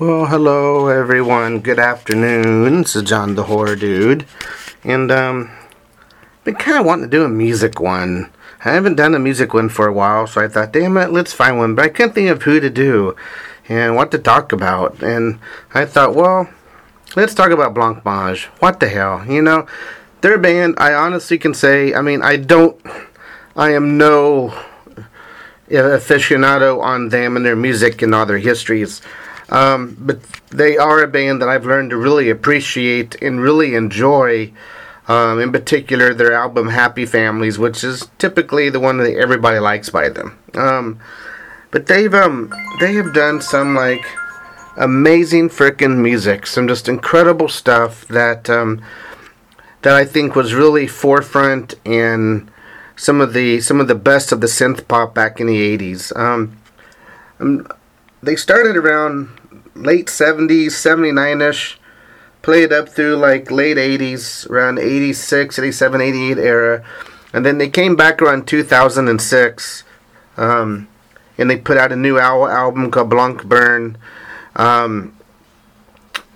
Well, hello everyone. Good afternoon. This is John the Horror Dude, and um, been kind of wanting to do a music one. I haven't done a music one for a while, so I thought, damn it, let's find one. But I couldn't think of who to do and what to talk about. And I thought, well, let's talk about Blancmange. What the hell, you know? Their band, I honestly can say, I mean, I don't, I am no aficionado on them and their music and all their histories. Um, but they are a band that I've learned to really appreciate and really enjoy. Um, in particular, their album "Happy Families," which is typically the one that everybody likes by them. Um, but they've um, they have done some like amazing freaking music, some just incredible stuff that um, that I think was really forefront in some of the some of the best of the synth pop back in the '80s. Um, um, they started around late 70s, 79ish, played up through like late 80s, around 86, 87, 88 era. And then they came back around 2006. Um, and they put out a new al- album called Blanc Burn. Um,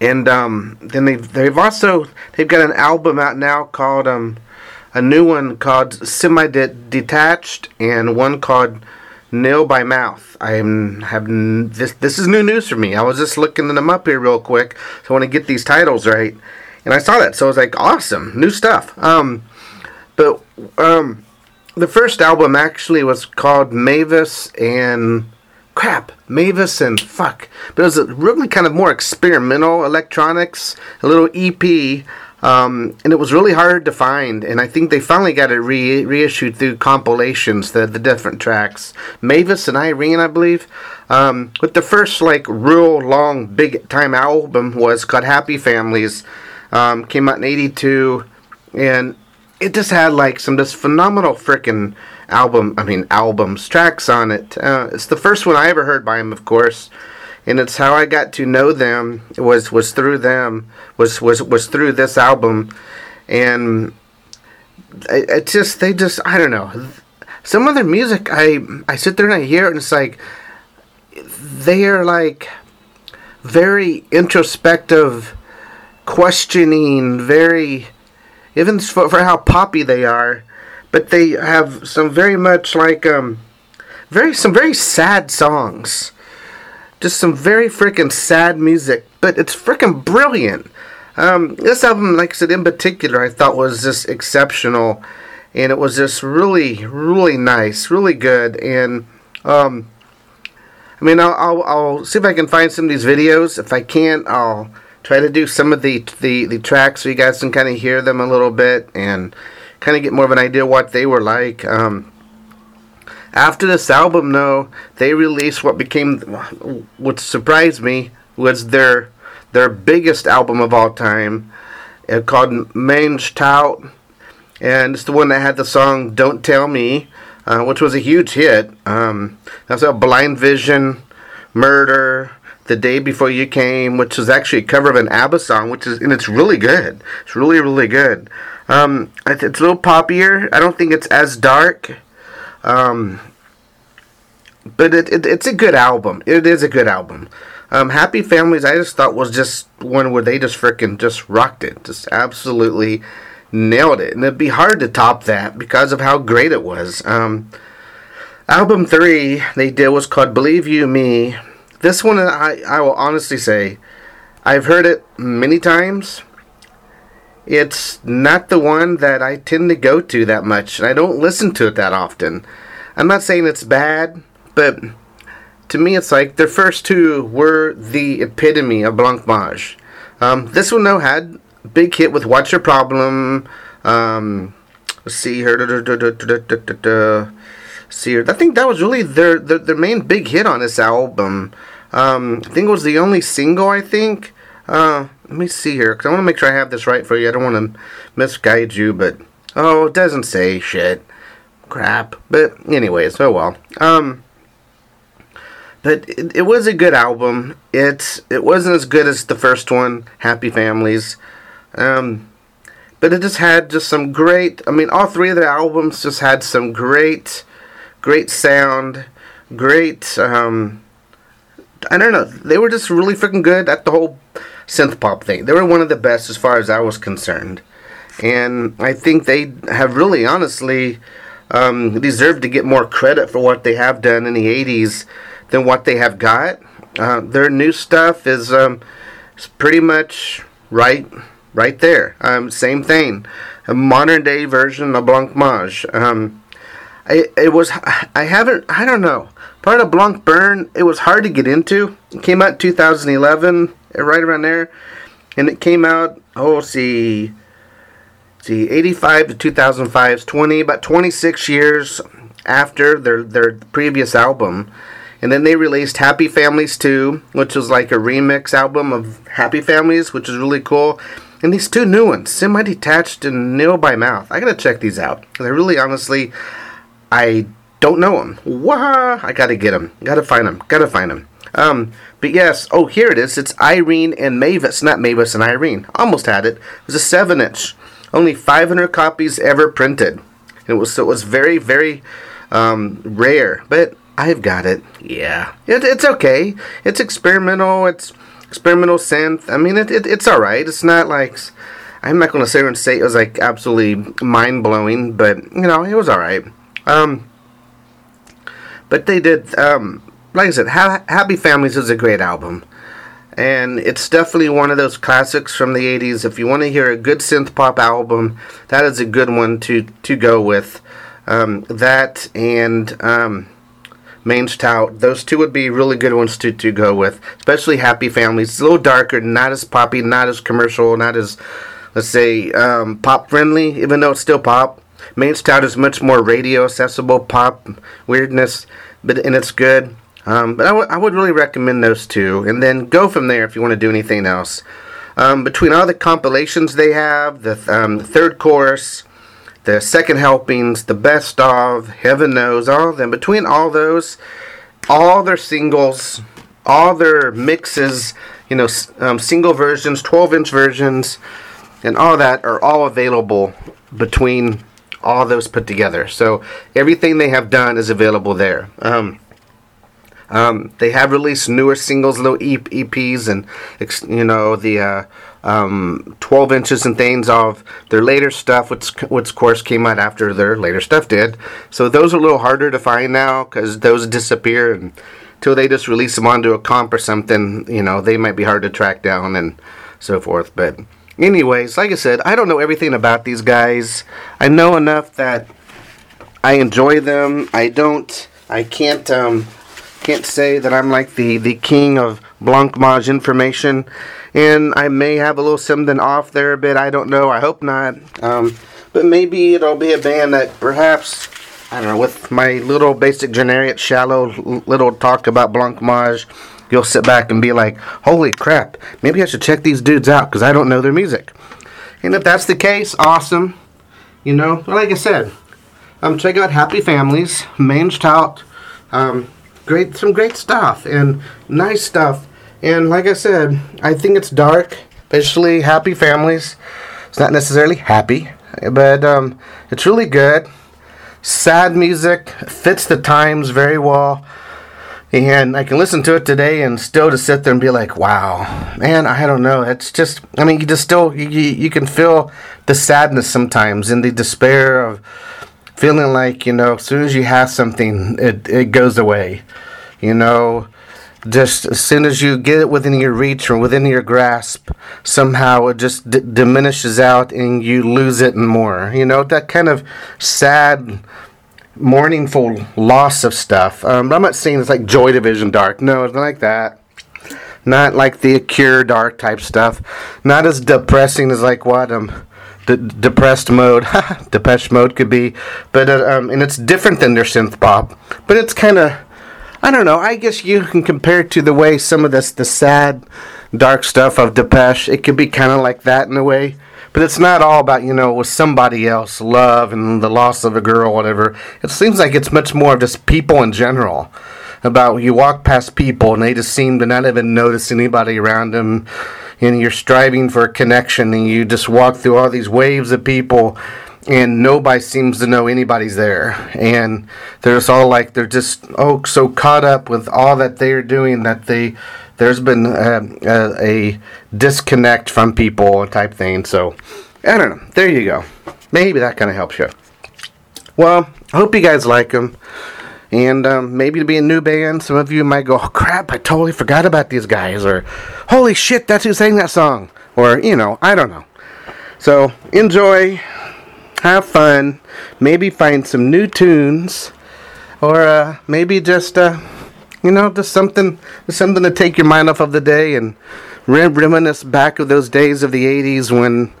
and um, then they've, they've also they've got an album out now called um, a new one called Semi Detached and one called Nil by mouth. I have this. This is new news for me. I was just looking them up here real quick, so I want to get these titles right, and I saw that, so I was like, awesome, new stuff. Um, but um, the first album actually was called Mavis and crap, Mavis and fuck. But it was really kind of more experimental electronics, a little EP. Um, and it was really hard to find, and I think they finally got it re- reissued through compilations, the the different tracks. Mavis and Irene, I believe. Um, but the first like real long big time album was called Happy Families. Um, came out in '82, and it just had like some just phenomenal freaking album. I mean albums, tracks on it. Uh, it's the first one I ever heard by him, of course and it's how I got to know them was was through them was was was through this album, and it, it just they just I don't know. Some of their music I I sit there and I hear it and it's like they are like very introspective, questioning, very even for, for how poppy they are, but they have some very much like um very some very sad songs just some very freaking sad music, but it's freaking brilliant. Um, this album, like I said, in particular, I thought was just exceptional, and it was just really, really nice, really good. And um, I mean, I'll, I'll, I'll, see if I can find some of these videos. If I can't, I'll try to do some of the the, the tracks so you guys can kind of hear them a little bit and kind of get more of an idea what they were like. Um, after this album, though, they released what became, what surprised me, was their their biggest album of all time, uh, called Mange Tout, and it's the one that had the song "Don't Tell Me," uh, which was a huge hit. Um, that's a Blind Vision, Murder, the day before you came, which is actually a cover of an ABBA song, which is and it's really good. It's really really good. Um, it's a little poppier. I don't think it's as dark. Um, but it, it, it's a good album. It is a good album. Um, Happy Families, I just thought was just one where they just freaking just rocked it, just absolutely nailed it, and it'd be hard to top that because of how great it was. Um, album three they did was called "Believe You Me." This one, I I will honestly say, I've heard it many times it's not the one that I tend to go to that much, and I don't listen to it that often. I'm not saying it's bad, but to me, it's like their first two were the epitome of blancmange. Um, this one, though, had big hit with "What's Your Problem." Um, let's see here. see here. I think that was really their, their their main big hit on this album. Um, I think it was the only single. I think. Uh, let me see here, because I want to make sure I have this right for you. I don't want to misguide you, but oh, it doesn't say shit. Crap. But anyways, oh well. Um, but it, it was a good album. It it wasn't as good as the first one, Happy Families. Um, but it just had just some great. I mean, all three of the albums just had some great, great sound, great. Um, I don't know. They were just really freaking good at the whole synth pop thing. They were one of the best as far as I was concerned, and I think they have really, honestly, um, deserved to get more credit for what they have done in the '80s than what they have got. Uh, their new stuff is, um, pretty much right, right there. Um, same thing, a modern day version of Blancmange. Um, I, it was I haven't I don't know part of Blanc Burn. It was hard to get into. It came out in 2011, right around there, and it came out. Oh, see, see, 85 to 2005 20 about 26 years after their their previous album. And then they released Happy Families Too, which was like a remix album of Happy Families, which is really cool. And these two new ones, Semi Detached and Nil by Mouth. I gotta check these out. I really honestly, I don't know them. Wah! I gotta get them. Gotta find them. Gotta find them. Um, but yes, oh, here it is. It's Irene and Mavis, not Mavis and Irene. Almost had it. It was a 7 inch. Only 500 copies ever printed. It was, so it was very, very um, rare. But I've got it. Yeah, it, it's okay. It's experimental. It's experimental synth. I mean, it, it it's all right. It's not like I'm not going to sit and say it was like absolutely mind blowing, but you know, it was all right. Um, but they did. Um, like I said, ha- Happy Families is a great album. And it's definitely one of those classics from the 80s. If you want to hear a good synth pop album, that is a good one to, to go with. Um, that and um. Those two would be really good ones to, to go with, especially Happy Families. It's a little darker, not as poppy, not as commercial, not as, let's say, um, pop friendly, even though it's still pop. Mange Tout is much more radio accessible pop weirdness, but and it's good. Um, but I, w- I would really recommend those two, and then go from there if you want to do anything else. Um, between all the compilations they have, the um, Third Course, the second helpings, the best of, heaven knows, all of them. Between all those, all their singles, all their mixes, you know, um, single versions, 12 inch versions, and all that are all available between all those put together. So everything they have done is available there. Um, um, they have released newer singles, little EPs, and you know the uh, um, 12 inches and things of their later stuff, which, which of course came out after their later stuff did. So those are a little harder to find now because those disappear until they just release them onto a comp or something. You know they might be hard to track down and so forth. But anyways, like I said, I don't know everything about these guys. I know enough that I enjoy them. I don't. I can't. Um, can't say that I'm like the the king of Blancmange information, and I may have a little something off there a bit. I don't know. I hope not. Um, but maybe it'll be a band that perhaps I don't know. With my little basic generic shallow little talk about Blancmange, you'll sit back and be like, "Holy crap! Maybe I should check these dudes out because I don't know their music." And if that's the case, awesome. You know, like I said, um, check out Happy Families, Mange Tout. Um, great, some great stuff and nice stuff. And like I said, I think it's dark, especially Happy Families. It's not necessarily happy, but um, it's really good. Sad music fits the times very well. And I can listen to it today and still just sit there and be like, wow, man, I don't know. It's just, I mean, you just still, you, you can feel the sadness sometimes and the despair of, feeling like you know as soon as you have something it, it goes away. You know just as soon as you get it within your reach or within your grasp somehow it just d- diminishes out and you lose it and more. You know that kind of sad mournful loss of stuff. Um, i'm not saying it's like joy division dark. No it's not like that. Not like the cure dark type stuff. Not as depressing as like what um d- depressed mode, Depeche mode could be, but uh, um, and it's different than their synth pop, but it's kind of, I don't know. I guess you can compare it to the way some of this the sad, dark stuff of Depeche. It could be kind of like that in a way, but it's not all about you know with somebody else, love and the loss of a girl, whatever. It seems like it's much more of just people in general about you walk past people and they just seem to not even notice anybody around them and you're striving for a connection and you just walk through all these waves of people and nobody seems to know anybody's there. And they're just all like they're just oh so caught up with all that they're doing that they there's been a, a, a disconnect from people type thing. So I don't know. There you go. Maybe that kind of helps you. Well, I hope you guys like them. And um, maybe to be a new band, some of you might go, oh, crap, I totally forgot about these guys. Or, holy shit, that's who sang that song. Or, you know, I don't know. So, enjoy, have fun, maybe find some new tunes, or uh, maybe just, uh, you know, just something, something to take your mind off of the day and reminisce back of those days of the 80s when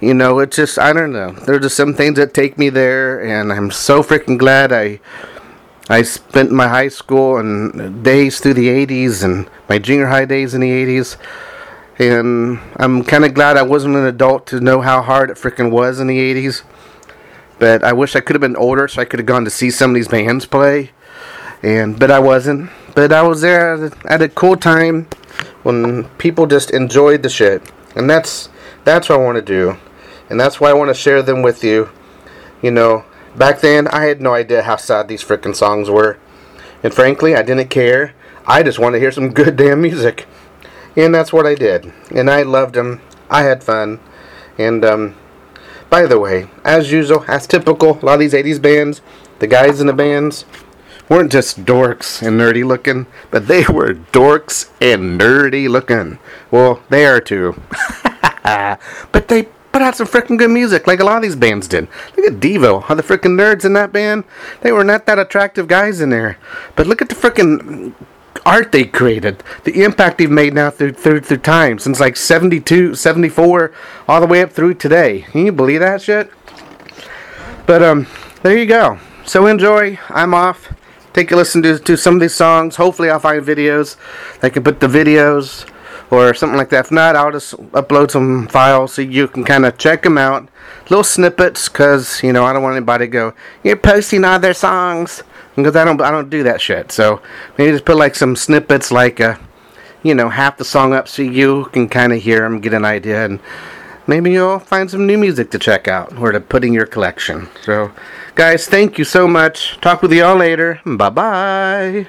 you know, it's just I don't know. There's just some things that take me there, and I'm so freaking glad I I spent my high school and days through the 80s and my junior high days in the 80s. And I'm kind of glad I wasn't an adult to know how hard it freaking was in the 80s. But I wish I could have been older so I could have gone to see some of these bands play. And but I wasn't. But I was there at a, cool time when people just enjoyed the shit. And that's that's what I want to do. And that's why I want to share them with you. You know, Back then, I had no idea how sad these frickin' songs were. And frankly, I didn't care. I just wanted to hear some good damn music. And that's what I did. And I loved them. I had fun. And, um, by the way, as usual, as typical, a lot of these 80s bands, the guys in the bands weren't just dorks and nerdy looking, but they were dorks and nerdy looking. Well, they are too. but they put out some freaking good music, like a lot of these bands did. Look at Devo, all the freaking nerds in that band. They were not that attractive guys in there, but look at the freaking art they created, the impact they've made now through through through time since like 72, 74, all the way up through today. Can you believe that shit? But um, there you go. So enjoy. I'm off. Take a listen to, to some of these songs. Hopefully, I'll find videos. I can put the videos or something like that. If not, I'll just upload some files so you can kind of check them out. Little snippets, cause you know I don't want anybody to go. You're posting all their songs because I don't I don't do that shit. So maybe just put like some snippets, like uh, you know half the song up, so you can kind of hear them, get an idea, and maybe you'll find some new music to check out or to put in your collection. So, guys, thank you so much. Talk with you all later. Bye bye.